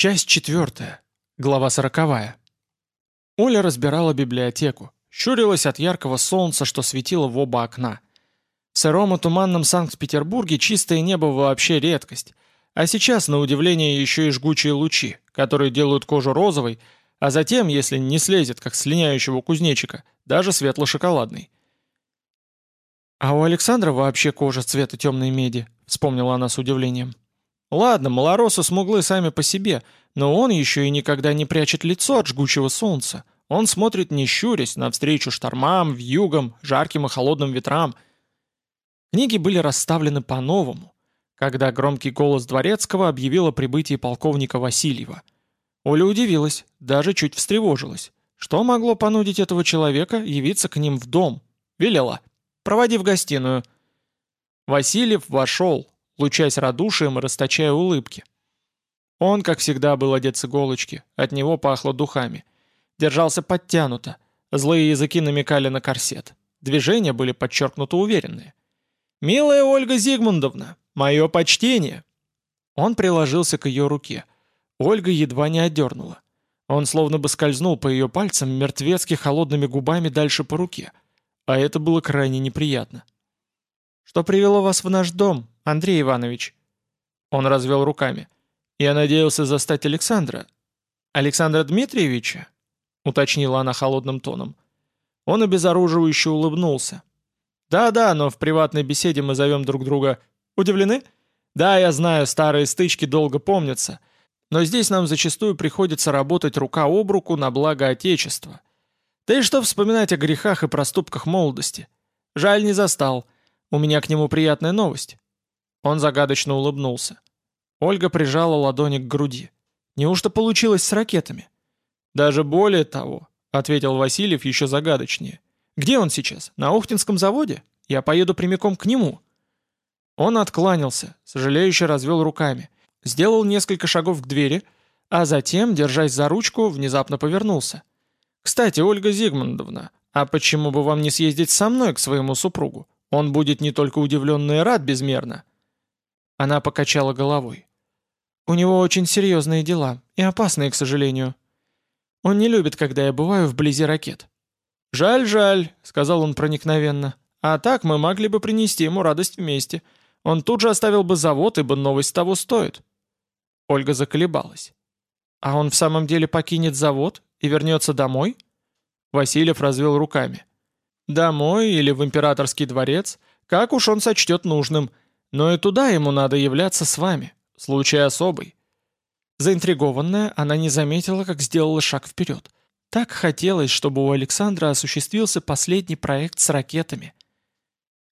Часть четвертая. Глава сороковая. Оля разбирала библиотеку, щурилась от яркого солнца, что светило в оба окна. В сыром и туманном Санкт-Петербурге чистое небо вообще редкость, а сейчас, на удивление, еще и жгучие лучи, которые делают кожу розовой, а затем, если не слезет, как с линяющего кузнечика, даже светло-шоколадной. «А у Александра вообще кожа цвета темной меди», — вспомнила она с удивлением. Ладно, малоросы смуглы сами по себе, но он еще и никогда не прячет лицо от жгучего солнца. Он смотрит не щурясь, навстречу штормам, вьюгам, жарким и холодным ветрам. Книги были расставлены по-новому, когда громкий голос Дворецкого объявил о прибытии полковника Васильева. Оля удивилась, даже чуть встревожилась. Что могло понудить этого человека явиться к ним в дом? Велела. «Проводи в гостиную». Васильев вошел, лучась радушием и расточая улыбки. Он, как всегда, был одет с иголочки, от него пахло духами. Держался подтянуто, злые языки намекали на корсет. Движения были подчеркнуто уверенные. «Милая Ольга Зигмундовна, мое почтение!» Он приложился к ее руке. Ольга едва не отдернула. Он словно бы скользнул по ее пальцам мертвецки холодными губами дальше по руке. А это было крайне неприятно. «Что привело вас в наш дом, Андрей Иванович?» Он развел руками. «Я надеялся застать Александра». «Александра Дмитриевича?» уточнила она холодным тоном. Он обезоруживающе улыбнулся. «Да-да, но в приватной беседе мы зовем друг друга. Удивлены? Да, я знаю, старые стычки долго помнятся. Но здесь нам зачастую приходится работать рука об руку на благо Отечества. Да и что вспоминать о грехах и проступках молодости? Жаль, не застал. У меня к нему приятная новость. Он загадочно улыбнулся. Ольга прижала ладони к груди. «Неужто получилось с ракетами?» «Даже более того», — ответил Васильев еще загадочнее. «Где он сейчас? На Ухтинском заводе? Я поеду прямиком к нему». Он откланялся, сожалеюще развел руками, сделал несколько шагов к двери, а затем, держась за ручку, внезапно повернулся. «Кстати, Ольга Зигмундовна, а почему бы вам не съездить со мной к своему супругу? Он будет не только удивлен, но и рад безмерно». Она покачала головой. «У него очень серьезные дела, и опасные, к сожалению. Он не любит, когда я бываю вблизи ракет». «Жаль, жаль», — сказал он проникновенно. «А так мы могли бы принести ему радость вместе. Он тут же оставил бы завод, ибо новость того стоит». Ольга заколебалась. «А он в самом деле покинет завод и вернется домой?» Васильев развел руками. «Домой или в императорский дворец, как уж он сочтет нужным. Но и туда ему надо являться с вами. Случай особый». Заинтригованная, она не заметила, как сделала шаг вперед. Так хотелось, чтобы у Александра осуществился последний проект с ракетами.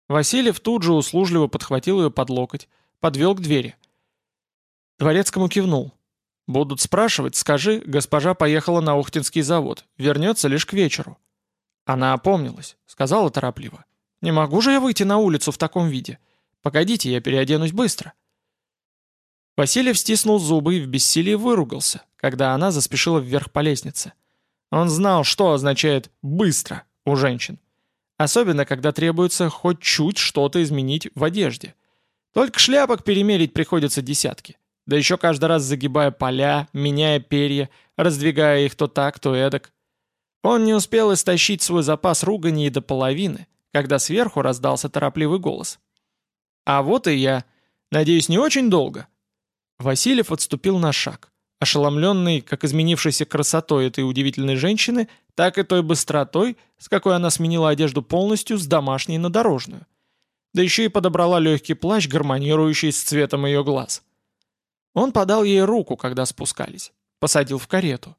Васильев тут же услужливо подхватил ее под локоть, подвел к двери. Дворецкому кивнул. «Будут спрашивать, скажи, госпожа поехала на Ухтинский завод, вернется лишь к вечеру». Она опомнилась, сказала торопливо. «Не могу же я выйти на улицу в таком виде. Погодите, я переоденусь быстро». Васильев стиснул зубы и в бессилии выругался, когда она заспешила вверх по лестнице. Он знал, что означает «быстро» у женщин. Особенно, когда требуется хоть чуть что-то изменить в одежде. Только шляпок перемерить приходится десятки. Да еще каждый раз загибая поля, меняя перья, раздвигая их то так, то эдак. Он не успел истощить свой запас ругани до половины, когда сверху раздался торопливый голос. А вот и я. Надеюсь, не очень долго?» Васильев отступил на шаг, ошеломленный как изменившейся красотой этой удивительной женщины, так и той быстротой, с какой она сменила одежду полностью с домашней на дорожную. Да еще и подобрала легкий плащ, гармонирующий с цветом ее глаз. Он подал ей руку, когда спускались, посадил в карету.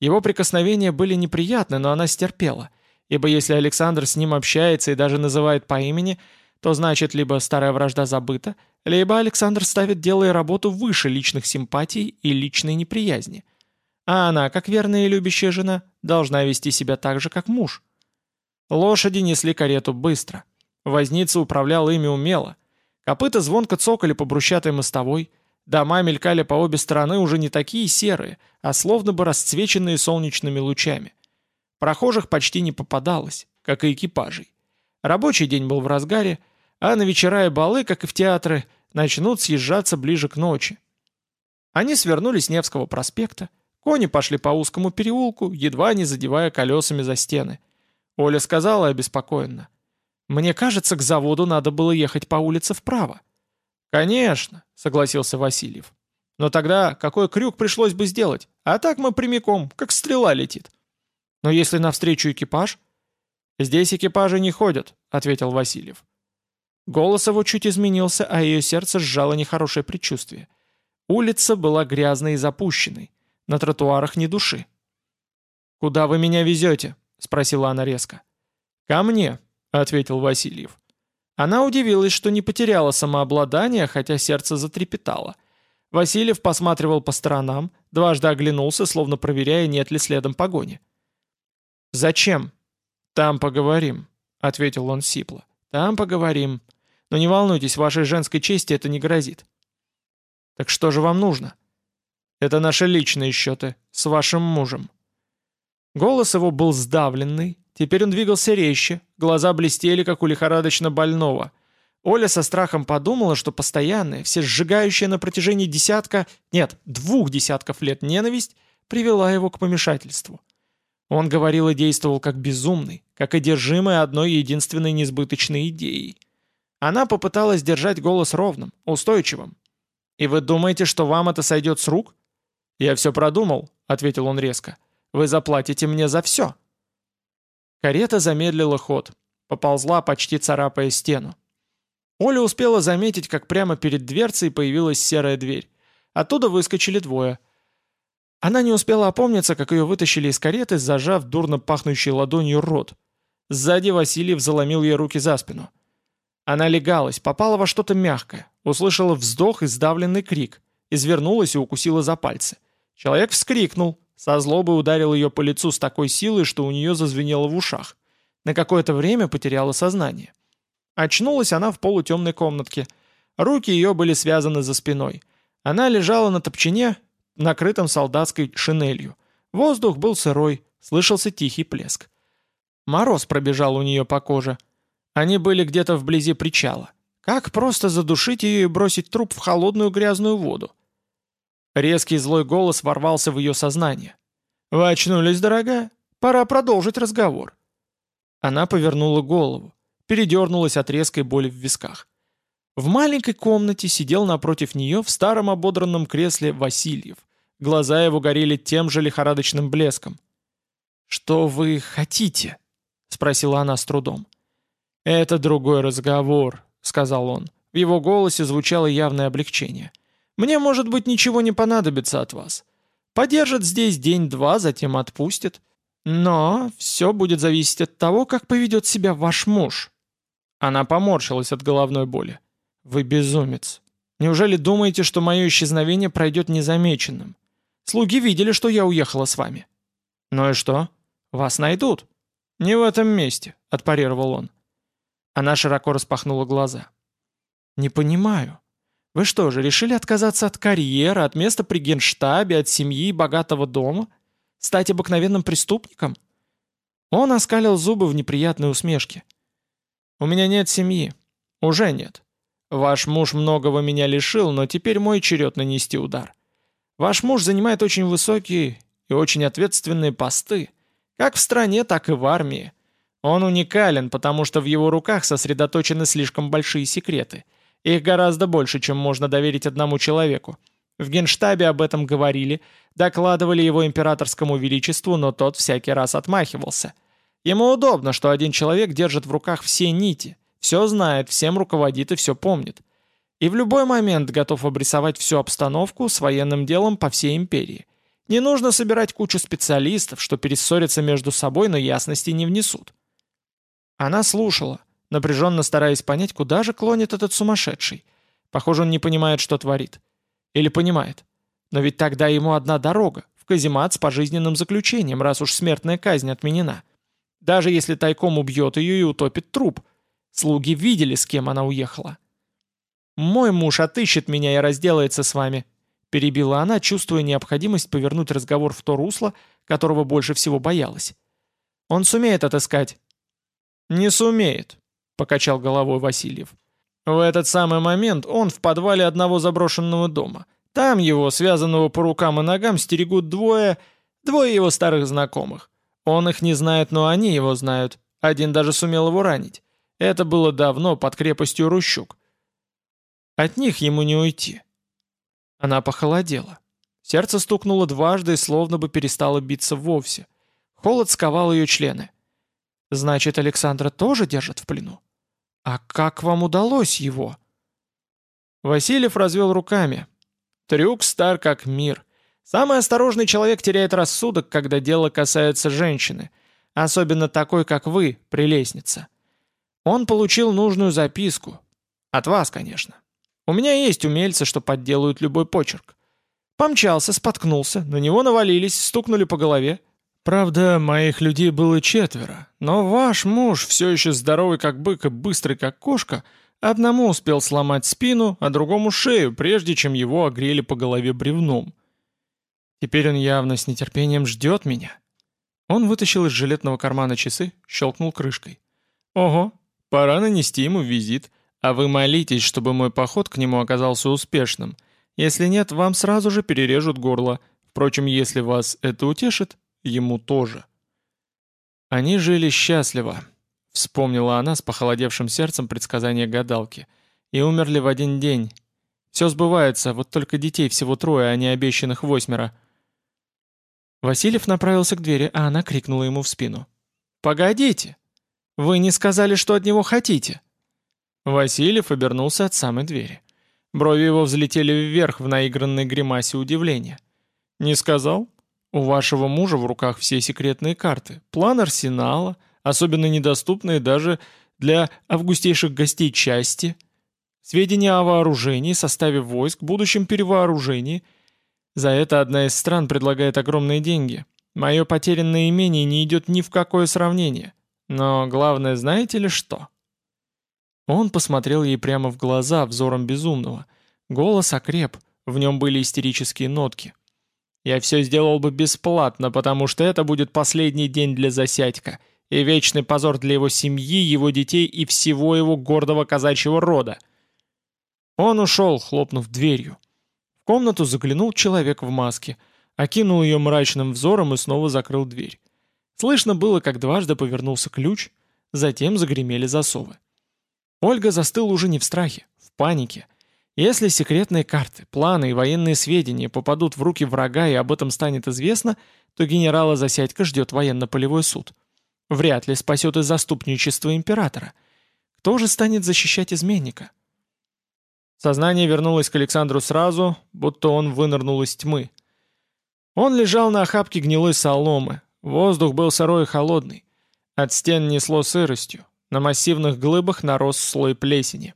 Его прикосновения были неприятны, но она стерпела, ибо если Александр с ним общается и даже называет по имени – то значит либо старая вражда забыта, либо Александр ставит дело и работу выше личных симпатий и личной неприязни. А она, как верная и любящая жена, должна вести себя так же, как муж. Лошади несли карету быстро. Возница управлял ими умело. Копыта звонко цокали по брусчатой мостовой, дома мелькали по обе стороны уже не такие серые, а словно бы расцвеченные солнечными лучами. Прохожих почти не попадалось, как и экипажей. Рабочий день был в разгаре, а на вечера и балы, как и в театры, начнут съезжаться ближе к ночи. Они свернули с Невского проспекта, кони пошли по узкому переулку, едва не задевая колесами за стены. Оля сказала обеспокоенно. «Мне кажется, к заводу надо было ехать по улице вправо». «Конечно», — согласился Васильев. «Но тогда какой крюк пришлось бы сделать? А так мы прямиком, как стрела летит». «Но если навстречу экипаж?» «Здесь экипажи не ходят», — ответил Васильев. Голос его чуть изменился, а ее сердце сжало нехорошее предчувствие. Улица была грязной и запущенной. На тротуарах ни души. «Куда вы меня везете?» — спросила она резко. «Ко мне», — ответил Васильев. Она удивилась, что не потеряла самообладание, хотя сердце затрепетало. Васильев посматривал по сторонам, дважды оглянулся, словно проверяя, нет ли следом погони. «Зачем?» «Там поговорим», — ответил он сипло. «Там поговорим. Но не волнуйтесь, вашей женской чести это не грозит». «Так что же вам нужно?» «Это наши личные счеты. С вашим мужем». Голос его был сдавленный, теперь он двигался резче, глаза блестели, как у лихорадочно больного. Оля со страхом подумала, что постоянная, все сжигающая на протяжении десятка, нет, двух десятков лет ненависть привела его к помешательству. Он говорил и действовал как безумный, как одержимый одной единственной несбыточной идеей. Она попыталась держать голос ровным, устойчивым. «И вы думаете, что вам это сойдет с рук?» «Я все продумал», — ответил он резко. «Вы заплатите мне за все». Карета замедлила ход, поползла, почти царапая стену. Оля успела заметить, как прямо перед дверцей появилась серая дверь. Оттуда выскочили двое — она не успела опомниться, как ее вытащили из кареты, зажав дурно пахнущей ладонью рот. Сзади Васильев заломил ей руки за спину. Она легалась, попала во что-то мягкое, услышала вздох и сдавленный крик, извернулась и укусила за пальцы. Человек вскрикнул, со злобой ударил ее по лицу с такой силой, что у нее зазвенело в ушах. На какое-то время потеряла сознание. Очнулась она в полутемной комнатке. Руки ее были связаны за спиной. Она лежала на топчине, накрытым солдатской шинелью. Воздух был сырой, слышался тихий плеск. Мороз пробежал у нее по коже. Они были где-то вблизи причала. Как просто задушить ее и бросить труп в холодную грязную воду? Резкий злой голос ворвался в ее сознание. «Вы очнулись, дорогая? Пора продолжить разговор». Она повернула голову, передернулась от резкой боли в висках. В маленькой комнате сидел напротив нее в старом ободранном кресле Васильев. Глаза его горели тем же лихорадочным блеском. «Что вы хотите?» — спросила она с трудом. «Это другой разговор», — сказал он. В его голосе звучало явное облегчение. «Мне, может быть, ничего не понадобится от вас. Подержат здесь день-два, затем отпустят. Но все будет зависеть от того, как поведет себя ваш муж». Она поморщилась от головной боли. «Вы безумец. Неужели думаете, что мое исчезновение пройдет незамеченным? Слуги видели, что я уехала с вами». «Ну и что? Вас найдут». «Не в этом месте», — отпарировал он. Она широко распахнула глаза. «Не понимаю. Вы что же, решили отказаться от карьеры, от места при генштабе, от семьи и богатого дома? Стать обыкновенным преступником?» Он оскалил зубы в неприятной усмешке. «У меня нет семьи. Уже нет. Ваш муж многого меня лишил, но теперь мой черед нанести удар. Ваш муж занимает очень высокие и очень ответственные посты, как в стране, так и в армии. Он уникален, потому что в его руках сосредоточены слишком большие секреты. Их гораздо больше, чем можно доверить одному человеку. В генштабе об этом говорили, докладывали его императорскому величеству, но тот всякий раз отмахивался. Ему удобно, что один человек держит в руках все нити, все знает, всем руководит и все помнит. И в любой момент готов обрисовать всю обстановку с военным делом по всей империи. Не нужно собирать кучу специалистов, что перессорятся между собой, но ясности не внесут. Она слушала, напряженно стараясь понять, куда же клонит этот сумасшедший. Похоже, он не понимает, что творит. Или понимает. Но ведь тогда ему одна дорога, в каземат с пожизненным заключением, раз уж смертная казнь отменена. Даже если тайком убьет ее и утопит труп – Слуги видели, с кем она уехала. «Мой муж отыщет меня и разделается с вами», — перебила она, чувствуя необходимость повернуть разговор в то русло, которого больше всего боялась. «Он сумеет отыскать». «Не сумеет», — покачал головой Васильев. В этот самый момент он в подвале одного заброшенного дома. Там его, связанного по рукам и ногам, стерегут двое... двое его старых знакомых. Он их не знает, но они его знают. Один даже сумел его ранить. Это было давно, под крепостью Рущук. От них ему не уйти. Она похолодела. Сердце стукнуло дважды и словно бы перестало биться вовсе. Холод сковал ее члены. «Значит, Александра тоже держат в плену? А как вам удалось его?» Васильев развел руками. Трюк стар как мир. Самый осторожный человек теряет рассудок, когда дело касается женщины, особенно такой, как вы, прелестница. Он получил нужную записку. От вас, конечно. У меня есть умельцы, что подделают любой почерк. Помчался, споткнулся, на него навалились, стукнули по голове. Правда, моих людей было четверо, но ваш муж, все еще здоровый как бык и быстрый как кошка, одному успел сломать спину, а другому шею, прежде чем его огрели по голове бревном. Теперь он явно с нетерпением ждет меня. Он вытащил из жилетного кармана часы, щелкнул крышкой. Ого, пора нанести ему визит, а вы молитесь, чтобы мой поход к нему оказался успешным. Если нет, вам сразу же перережут горло. Впрочем, если вас это утешит, ему тоже. Они жили счастливо, вспомнила она с похолодевшим сердцем предсказания гадалки, и умерли в один день. Все сбывается, вот только детей всего трое, а не обещанных восьмеро. Васильев направился к двери, а она крикнула ему в спину. «Погодите! Вы не сказали, что от него хотите!» Васильев обернулся от самой двери. Брови его взлетели вверх в наигранной гримасе удивления. «Не сказал? У вашего мужа в руках все секретные карты, план арсенала, особенно недоступные даже для августейших гостей части, сведения о вооружении, составе войск, будущем перевооружении. За это одна из стран предлагает огромные деньги. Мое потерянное имение не идет ни в какое сравнение. Но главное, знаете ли что?» Он посмотрел ей прямо в глаза взором безумного. Голос окреп, в нем были истерические нотки. «Я все сделал бы бесплатно, потому что это будет последний день для Засядька и вечный позор для его семьи, его детей и всего его гордого казачьего рода». Он ушел, хлопнув дверью. В комнату заглянул человек в маске, окинул ее мрачным взором и снова закрыл дверь. Слышно было, как дважды повернулся ключ, затем загремели засовы. Ольга застыла уже не в страхе, в панике. Если секретные карты, планы и военные сведения попадут в руки врага и об этом станет известно, то генерала Засядько ждет военно-полевой суд. Вряд ли спасет из заступничества императора. Кто же станет защищать изменника? Сознание вернулось к Александру сразу, будто он вынырнул из тьмы. Он лежал на охапке гнилой соломы. Воздух был сырой и холодный. От стен несло сыростью. На массивных глыбах нарос слой плесени.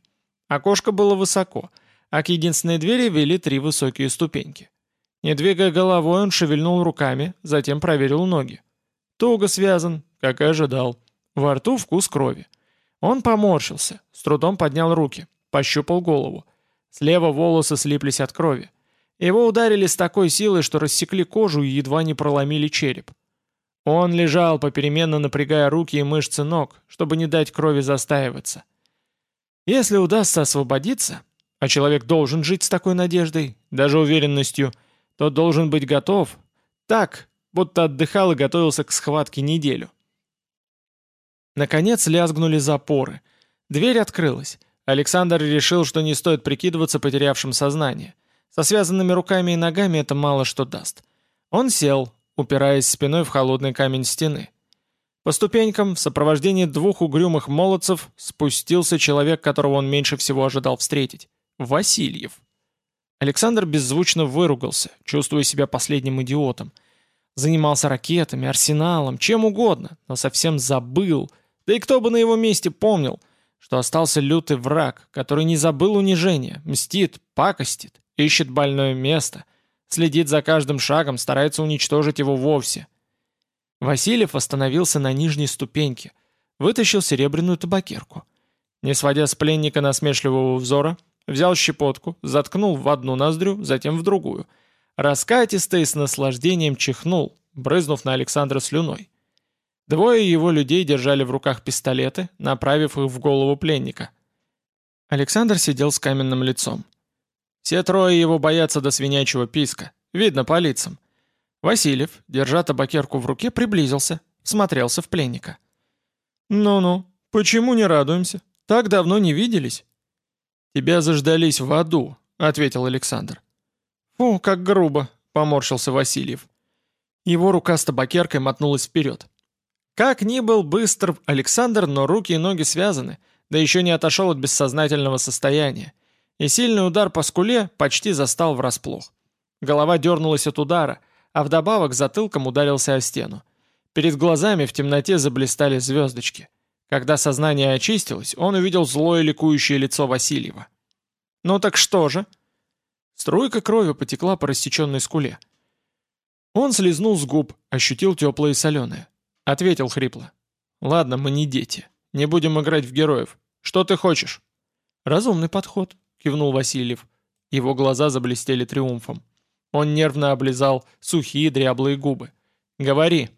Окошко было высоко, а к единственной двери вели три высокие ступеньки. Не двигая головой, он шевельнул руками, затем проверил ноги. Туго связан, как и ожидал. Во рту вкус крови. Он поморщился, с трудом поднял руки, пощупал голову. Слева волосы слиплись от крови. Его ударили с такой силой, что рассекли кожу и едва не проломили череп. Он лежал, попеременно напрягая руки и мышцы ног, чтобы не дать крови застаиваться. Если удастся освободиться, а человек должен жить с такой надеждой, даже уверенностью, то должен быть готов, так, будто отдыхал и готовился к схватке неделю. Наконец лязгнули запоры. Дверь открылась. Александр решил, что не стоит прикидываться потерявшим сознание. Со связанными руками и ногами это мало что даст. Он сел, упираясь спиной в холодный камень стены. По ступенькам, в сопровождении двух угрюмых молодцев, спустился человек, которого он меньше всего ожидал встретить — Васильев. Александр беззвучно выругался, чувствуя себя последним идиотом. Занимался ракетами, арсеналом, чем угодно, но совсем забыл, да и кто бы на его месте помнил, что остался лютый враг, который не забыл унижения, мстит, пакостит, ищет больное место — Следит за каждым шагом, старается уничтожить его вовсе. Васильев остановился на нижней ступеньке, вытащил серебряную табакерку. Не сводя с пленника насмешливого взора, взял щепотку, заткнул в одну ноздрю, затем в другую. Раскатисто и с наслаждением чихнул, брызнув на Александра слюной. Двое его людей держали в руках пистолеты, направив их в голову пленника. Александр сидел с каменным лицом. Все трое его боятся до свинячьего писка. Видно по лицам. Васильев, держа табакерку в руке, приблизился, смотрелся в пленника. «Ну-ну, почему не радуемся? Так давно не виделись». «Тебя заждались в аду», — ответил Александр. «Фу, как грубо», — поморщился Васильев. Его рука с табакеркой мотнулась вперед. Как ни был быстр Александр, но руки и ноги связаны, да еще не отошел от бессознательного состояния. И сильный удар по скуле почти застал врасплох. Голова дернулась от удара, а вдобавок затылком ударился о стену. Перед глазами в темноте заблистали звездочки. Когда сознание очистилось, он увидел злое ликующее лицо Васильева. «Ну так что же?» Струйка крови потекла по рассеченной скуле. Он слезнул с губ, ощутил теплое и соленое. Ответил хрипло. «Ладно, мы не дети. Не будем играть в героев. Что ты хочешь?» «Разумный подход», — кивнул Васильев. Его глаза заблестели триумфом. Он нервно облизал сухие дряблые губы. «Говори».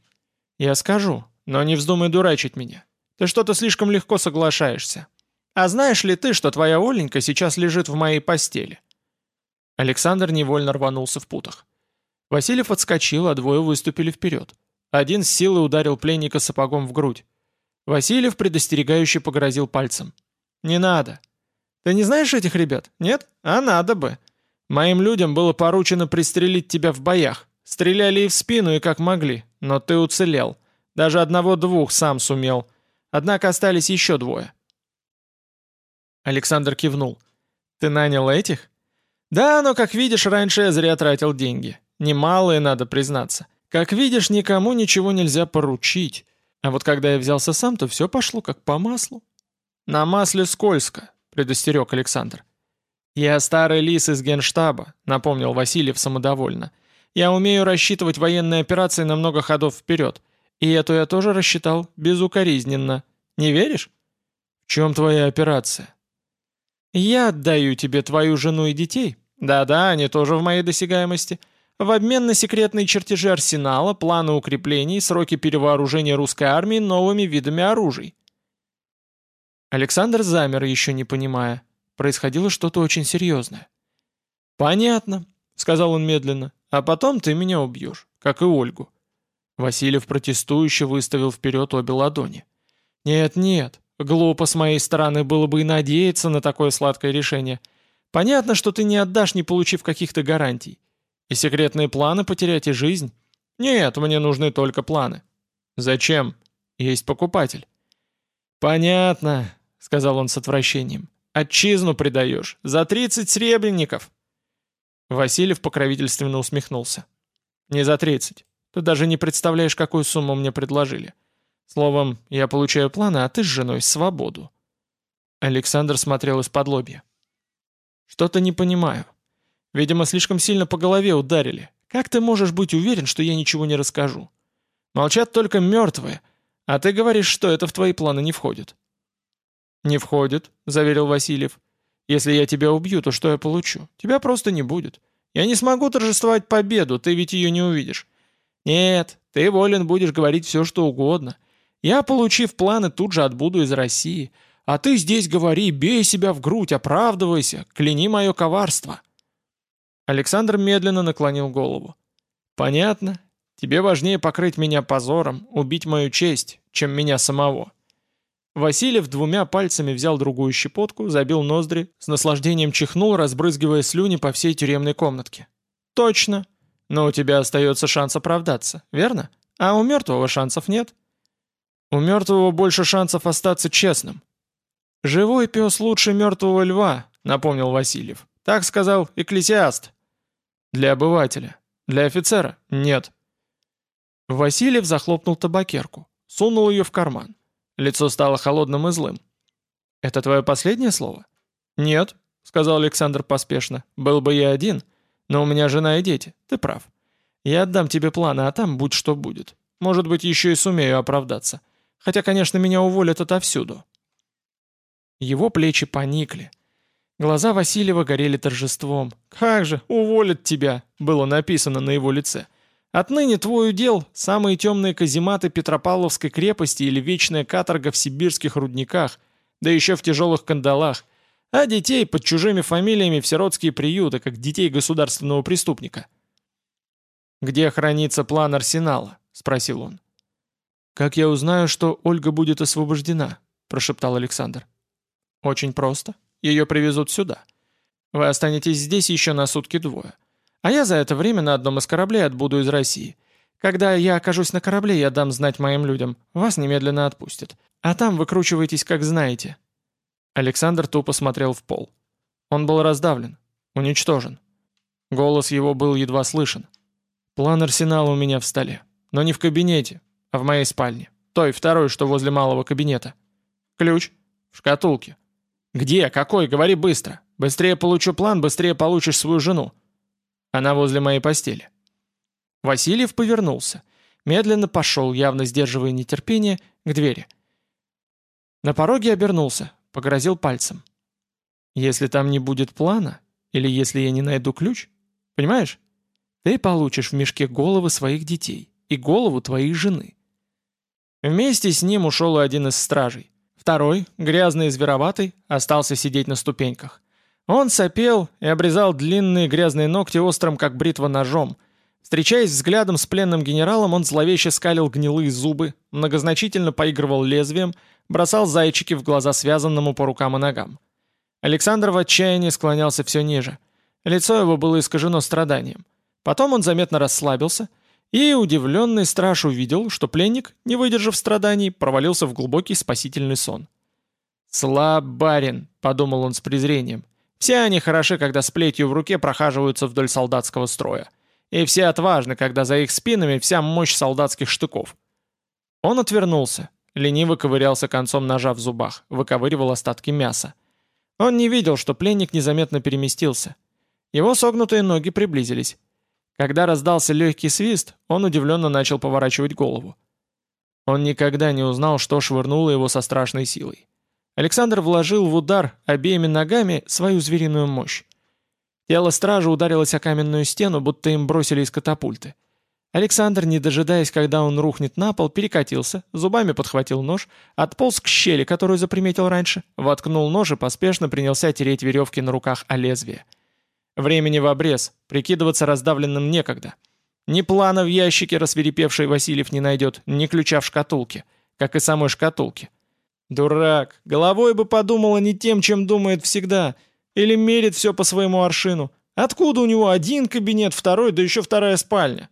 «Я скажу, но не вздумай дурачить меня. Ты что-то слишком легко соглашаешься. А знаешь ли ты, что твоя Оленька сейчас лежит в моей постели?» Александр невольно рванулся в путах. Васильев отскочил, а двое выступили вперед. Один с силой ударил пленника сапогом в грудь. Васильев предостерегающе погрозил пальцем. «Не надо. Ты не знаешь этих ребят? Нет? А надо бы. Моим людям было поручено пристрелить тебя в боях. Стреляли и в спину, и как могли. Но ты уцелел. Даже одного-двух сам сумел. Однако остались еще двое». Александр кивнул. «Ты нанял этих?» «Да, но, как видишь, раньше я зря тратил деньги. Немалые, надо признаться. Как видишь, никому ничего нельзя поручить. А вот когда я взялся сам, то все пошло как по маслу. На масле скользко, предостерег Александр. Я старый лис из генштаба, напомнил Васильев самодовольно. Я умею рассчитывать военные операции на много ходов вперед. И эту я тоже рассчитал безукоризненно. Не веришь? В чем твоя операция? Я отдаю тебе твою жену и детей. Да-да, они тоже в моей досягаемости в обмен на секретные чертежи арсенала, планы укреплений, сроки перевооружения русской армии новыми видами оружий. Александр замер, еще не понимая. Происходило что-то очень серьезное. «Понятно», — сказал он медленно, — «а потом ты меня убьешь, как и Ольгу». Васильев протестующе выставил вперед обе ладони. «Нет-нет, глупо с моей стороны было бы и надеяться на такое сладкое решение. Понятно, что ты не отдашь, не получив каких-то гарантий. И секретные планы потерять и жизнь? Нет, мне нужны только планы. Зачем? Есть покупатель. Понятно, сказал он с отвращением. Отчизну предаешь. За тридцать сребреников. Васильев покровительственно усмехнулся. Не за тридцать. Ты даже не представляешь, какую сумму мне предложили. Словом, я получаю планы, а ты с женой свободу. Александр смотрел из-под лобья. Что-то не понимаю. Видимо, слишком сильно по голове ударили. Как ты можешь быть уверен, что я ничего не расскажу? Молчат только мертвые, а ты говоришь, что это в твои планы не входит». «Не входит», — заверил Васильев. «Если я тебя убью, то что я получу? Тебя просто не будет. Я не смогу торжествовать победу, ты ведь ее не увидишь. Нет, ты волен будешь говорить все, что угодно. Я, получив планы, тут же отбуду из России. А ты здесь говори, бей себя в грудь, оправдывайся, кляни мое коварство». Александр медленно наклонил голову. «Понятно. Тебе важнее покрыть меня позором, убить мою честь, чем меня самого». Васильев двумя пальцами взял другую щепотку, забил ноздри, с наслаждением чихнул, разбрызгивая слюни по всей тюремной комнатке. «Точно. Но у тебя остается шанс оправдаться, верно? А у мертвого шансов нет?» «У мертвого больше шансов остаться честным». «Живой пес лучше мертвого льва», — напомнил Васильев. «Так сказал экклесиаст». Для обывателя. Для офицера? Нет. Васильев захлопнул табакерку, сунул ее в карман. Лицо стало холодным и злым. «Это твое последнее слово?» «Нет», — сказал Александр поспешно. «Был бы я один, но у меня жена и дети. Ты прав. Я отдам тебе планы, а там будь что будет. Может быть, еще и сумею оправдаться. Хотя, конечно, меня уволят отовсюду». Его плечи поникли. Глаза Васильева горели торжеством. «Как же, уволят тебя!» — было написано на его лице. «Отныне твой удел — самые темные казематы Петропавловской крепости или вечная каторга в сибирских рудниках, да еще в тяжелых кандалах. А детей под чужими фамилиями в сиротские приюты, как детей государственного преступника. «Где хранится план арсенала?» — спросил он. «Как я узнаю, что Ольга будет освобождена?» — прошептал Александр. «Очень просто. Ее привезут сюда. Вы останетесь здесь еще на сутки двое. А я за это время на одном из кораблей отбуду из России. Когда я окажусь на корабле, я дам знать моим людям. Вас немедленно отпустят. А там выкручивайтесь, как знаете». Александр тупо смотрел в пол. Он был раздавлен, уничтожен. Голос его был едва слышен. «План арсенала у меня в столе. Но не в кабинете, а в моей спальне. Той, второй, что возле малого кабинета. Ключ? В шкатулке. Где? Какой? Говори быстро. Быстрее получу план, быстрее получишь свою жену. Она возле моей постели». Васильев повернулся. Медленно пошел, явно сдерживая нетерпение, к двери. На пороге обернулся, погрозил пальцем. «Если там не будет плана, или если я не найду ключ, понимаешь, ты получишь в мешке головы своих детей и голову твоей жены». Вместе с ним ушел один из стражей. Второй, грязный и звероватый, остался сидеть на ступеньках. Он сопел и обрезал длинные грязные ногти острым, как бритва, ножом. Встречаясь взглядом с пленным генералом, он зловеще скалил гнилые зубы, многозначительно поигрывал лезвием, бросал зайчики в глаза связанному по рукам и ногам. Александр в отчаянии склонялся все ниже. Лицо его было искажено страданием. Потом он заметно расслабился, и удивленный страж увидел, что пленник, не выдержав страданий, провалился в глубокий спасительный сон. «Слаб барин», — подумал он с презрением. «Все они хороши, когда с плетью в руке прохаживаются вдоль солдатского строя. И все отважны, когда за их спинами вся мощь солдатских штыков». Он отвернулся, лениво ковырялся концом ножа в зубах, выковыривал остатки мяса. Он не видел, что пленник незаметно переместился. Его согнутые ноги приблизились. Когда раздался легкий свист, он удивленно начал поворачивать голову. Он никогда не узнал, что швырнуло его со страшной силой. Александр вложил в удар обеими ногами свою звериную мощь. Тело стража ударилось о каменную стену, будто им бросили из катапульты. Александр, не дожидаясь, когда он рухнет на пол, перекатился, зубами подхватил нож, отполз к щели, которую заприметил раньше, воткнул нож и поспешно принялся тереть веревки на руках о лезвие. Времени в обрез, прикидываться раздавленным некогда. Ни плана в ящике рассверепевший Васильев не найдет, ни ключа в шкатулке, как и самой шкатулки. Дурак, головой бы подумала не тем, чем думает всегда, или мерит все по своему аршину. Откуда у него один кабинет, второй, да еще вторая спальня?